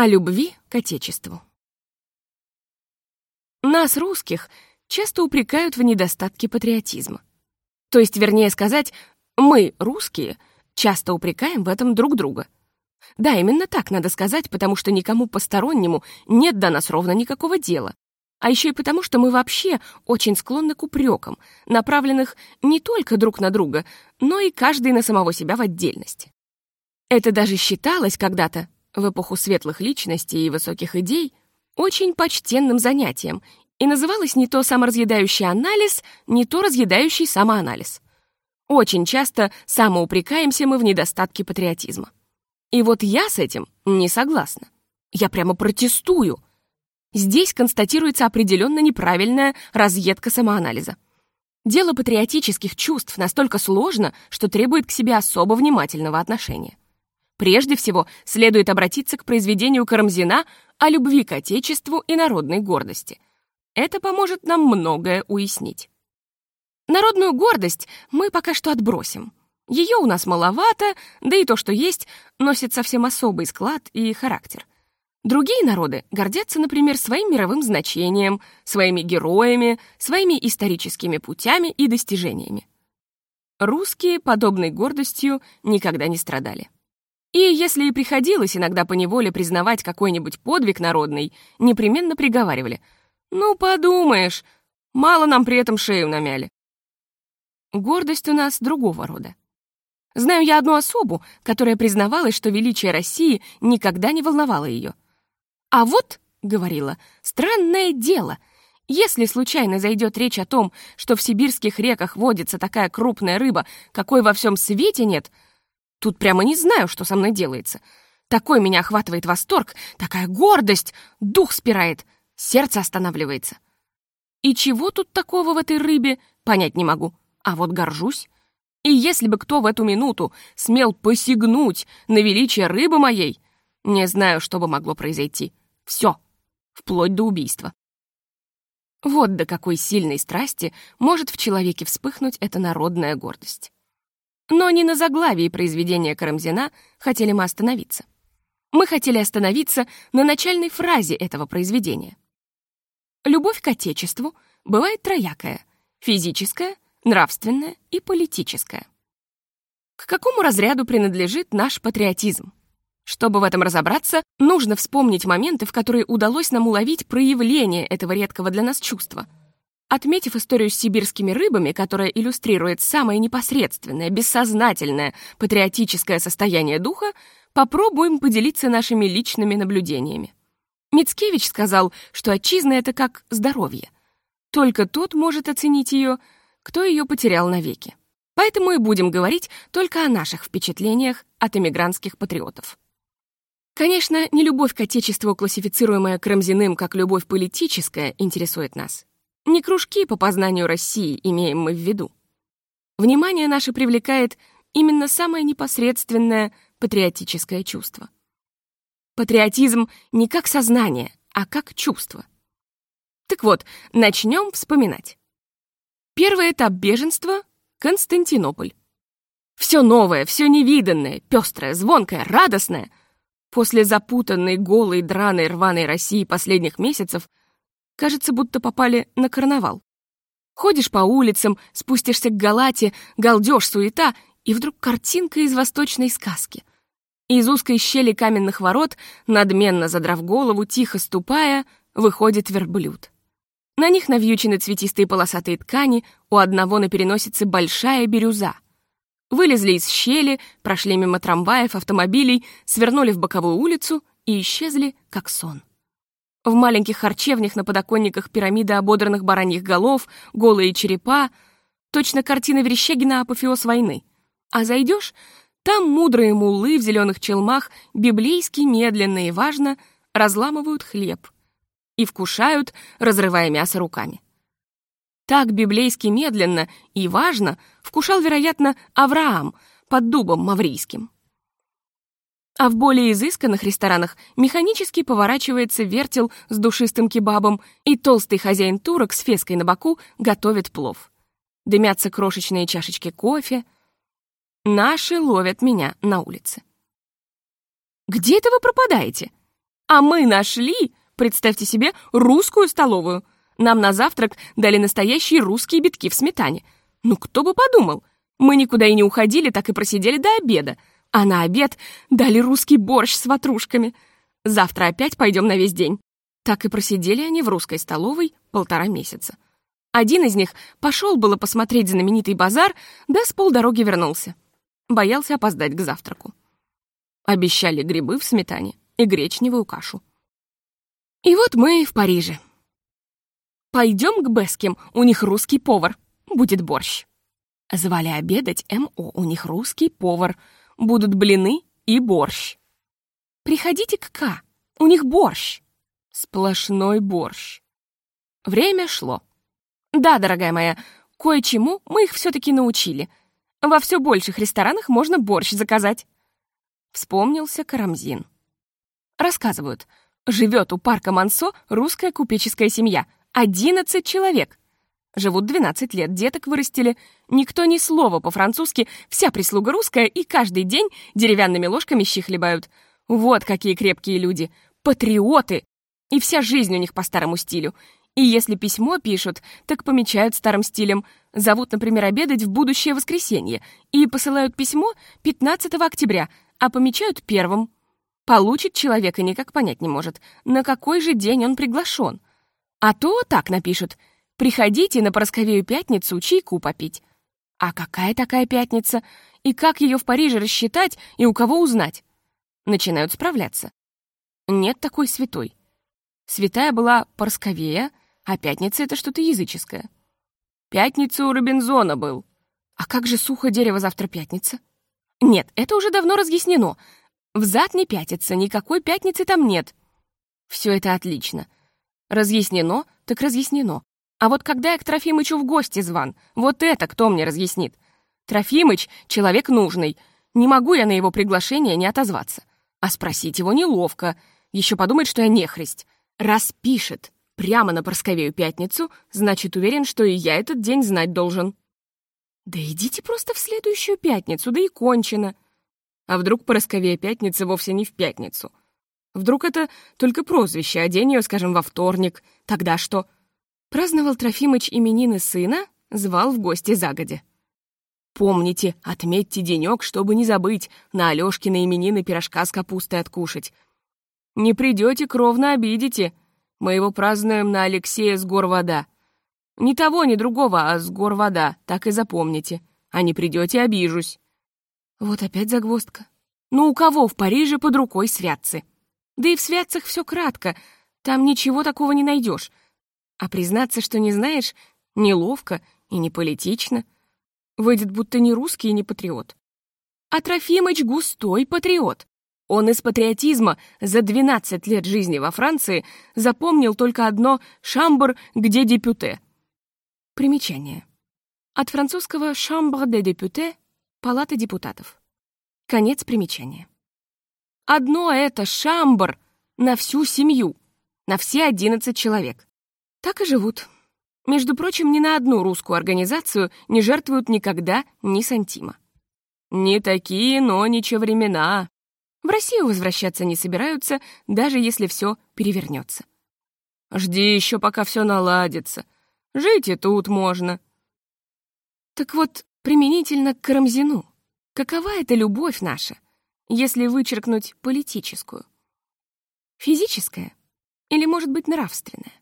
О любви к Отечеству. Нас, русских, часто упрекают в недостатке патриотизма. То есть, вернее сказать, мы, русские, часто упрекаем в этом друг друга. Да, именно так надо сказать, потому что никому постороннему нет до нас ровно никакого дела. А еще и потому, что мы вообще очень склонны к упрекам, направленных не только друг на друга, но и каждый на самого себя в отдельности. Это даже считалось когда-то в эпоху светлых личностей и высоких идей, очень почтенным занятием и называлось не то саморазъедающий анализ, не то разъедающий самоанализ. Очень часто самоупрекаемся мы в недостатке патриотизма. И вот я с этим не согласна. Я прямо протестую. Здесь констатируется определенно неправильная разъедка самоанализа. Дело патриотических чувств настолько сложно, что требует к себе особо внимательного отношения. Прежде всего, следует обратиться к произведению Карамзина о любви к Отечеству и народной гордости. Это поможет нам многое уяснить. Народную гордость мы пока что отбросим. Ее у нас маловато, да и то, что есть, носит совсем особый склад и характер. Другие народы гордятся, например, своим мировым значением, своими героями, своими историческими путями и достижениями. Русские подобной гордостью никогда не страдали. И если и приходилось иногда поневоле признавать какой-нибудь подвиг народный, непременно приговаривали. «Ну, подумаешь, мало нам при этом шею намяли». Гордость у нас другого рода. Знаю я одну особу, которая признавалась, что величие России никогда не волновало ее. «А вот», — говорила, — «странное дело. Если случайно зайдет речь о том, что в сибирских реках водится такая крупная рыба, какой во всем свете нет, — Тут прямо не знаю, что со мной делается. Такой меня охватывает восторг, такая гордость, дух спирает, сердце останавливается. И чего тут такого в этой рыбе, понять не могу. А вот горжусь. И если бы кто в эту минуту смел посягнуть на величие рыбы моей, не знаю, что бы могло произойти. Все, вплоть до убийства. Вот до какой сильной страсти может в человеке вспыхнуть эта народная гордость. Но не на заглавии произведения Карамзина хотели мы остановиться. Мы хотели остановиться на начальной фразе этого произведения. Любовь к Отечеству бывает троякая — физическая, нравственная и политическая. К какому разряду принадлежит наш патриотизм? Чтобы в этом разобраться, нужно вспомнить моменты, в которые удалось нам уловить проявление этого редкого для нас чувства — Отметив историю с сибирскими рыбами, которая иллюстрирует самое непосредственное, бессознательное, патриотическое состояние духа, попробуем поделиться нашими личными наблюдениями. Мицкевич сказал, что отчизна — это как здоровье. Только тот может оценить ее, кто ее потерял навеки. Поэтому и будем говорить только о наших впечатлениях от эмигрантских патриотов. Конечно, не любовь к Отечеству, классифицируемая Крамзиным как любовь политическая, интересует нас. Не кружки по познанию России имеем мы в виду. Внимание наше привлекает именно самое непосредственное патриотическое чувство. Патриотизм не как сознание, а как чувство. Так вот, начнем вспоминать. Первый этап беженства — Константинополь. Все новое, все невиданное, пестрое, звонкое, радостное. После запутанной, голой, драной, рваной России последних месяцев Кажется, будто попали на карнавал. Ходишь по улицам, спустишься к Галате, галдеж, суета, и вдруг картинка из восточной сказки. Из узкой щели каменных ворот, надменно задрав голову, тихо ступая, выходит верблюд. На них навьючены цветистые полосатые ткани, у одного на переносице большая бирюза. Вылезли из щели, прошли мимо трамваев, автомобилей, свернули в боковую улицу и исчезли, как сон. В маленьких харчевнях на подоконниках пирамида ободранных бараньих голов, голые черепа. Точно картина Верещагина «Апофеоз войны». А зайдешь, там мудрые муллы в зеленых челмах библейски медленно и важно разламывают хлеб и вкушают, разрывая мясо руками. Так библейски медленно и важно вкушал, вероятно, Авраам под дубом маврийским а в более изысканных ресторанах механически поворачивается вертел с душистым кебабом, и толстый хозяин турок с феской на боку готовит плов. Дымятся крошечные чашечки кофе. Наши ловят меня на улице. «Где это вы пропадаете?» А мы нашли, представьте себе, русскую столовую. Нам на завтрак дали настоящие русские битки в сметане. Ну, кто бы подумал. Мы никуда и не уходили, так и просидели до обеда. А на обед дали русский борщ с ватрушками. Завтра опять пойдем на весь день. Так и просидели они в русской столовой полтора месяца. Один из них пошел было посмотреть знаменитый базар, да с полдороги вернулся. Боялся опоздать к завтраку. Обещали грибы в сметане и гречневую кашу. И вот мы в Париже. Пойдем к Беским, у них русский повар, будет борщ. Звали обедать МО, у них русский повар, будут блины и борщ. Приходите к К, у них борщ. Сплошной борщ. Время шло. Да, дорогая моя, кое-чему мы их все-таки научили. Во все больших ресторанах можно борщ заказать. Вспомнился Карамзин. Рассказывают, живет у парка Мансо русская купеческая семья. Одиннадцать человек. Живут 12 лет, деток вырастили. Никто ни слова по-французски, вся прислуга русская, и каждый день деревянными ложками щи хлебают. Вот какие крепкие люди. Патриоты! И вся жизнь у них по старому стилю. И если письмо пишут, так помечают старым стилем. Зовут, например, обедать в будущее воскресенье. И посылают письмо 15 октября, а помечают первым. Получит человек и никак понять не может, на какой же день он приглашен. А то так напишут. Приходите на Поросковею пятницу чайку попить. А какая такая пятница? И как ее в Париже рассчитать и у кого узнать? Начинают справляться. Нет такой святой. Святая была Поросковея, а пятница — это что-то языческое. Пятница у Робинзона был. А как же сухо дерево завтра пятница? Нет, это уже давно разъяснено. Взад не пятится, никакой пятницы там нет. Все это отлично. Разъяснено, так разъяснено. А вот когда я к Трофимычу в гости зван, вот это кто мне разъяснит? Трофимыч — человек нужный. Не могу я на его приглашение не отозваться. А спросить его неловко. Еще подумает, что я нехрист. Раз пишет, прямо на Порсковею пятницу, значит, уверен, что и я этот день знать должен. Да идите просто в следующую пятницу, да и кончено. А вдруг Поросковея пятница вовсе не в пятницу? Вдруг это только прозвище, а день ее, скажем, во вторник. Тогда что? Праздновал Трофимыч именины сына, звал в гости загодя. Помните, отметьте денек, чтобы не забыть, на Алёшкины именины пирожка с капустой откушать. Не придете, кровно обидите, мы его празднуем на Алексея с гор вода. Ни того, ни другого, а с гор вода, так и запомните. А не придете, обижусь. Вот опять загвоздка. Ну у кого в Париже под рукой святцы? Да и в святцах все кратко, там ничего такого не найдешь. А признаться, что не знаешь, неловко и не политично. Выйдет, будто не русский и не патриот. А Трофимыч густой патриот. Он из патриотизма за 12 лет жизни во Франции запомнил только одно «шамбр, где депюте». Примечание. От французского «chambre de député» — палата депутатов. Конец примечания. Одно это «шамбр» на всю семью, на все 11 человек. Так и живут. Между прочим, ни на одну русскую организацию не жертвуют никогда ни сантима. Не такие, но ничего времена. В Россию возвращаться не собираются, даже если все перевернется. Жди еще, пока все наладится. Жить и тут можно. Так вот, применительно к Карамзину. Какова эта любовь наша, если вычеркнуть политическую? Физическая или, может быть, нравственная?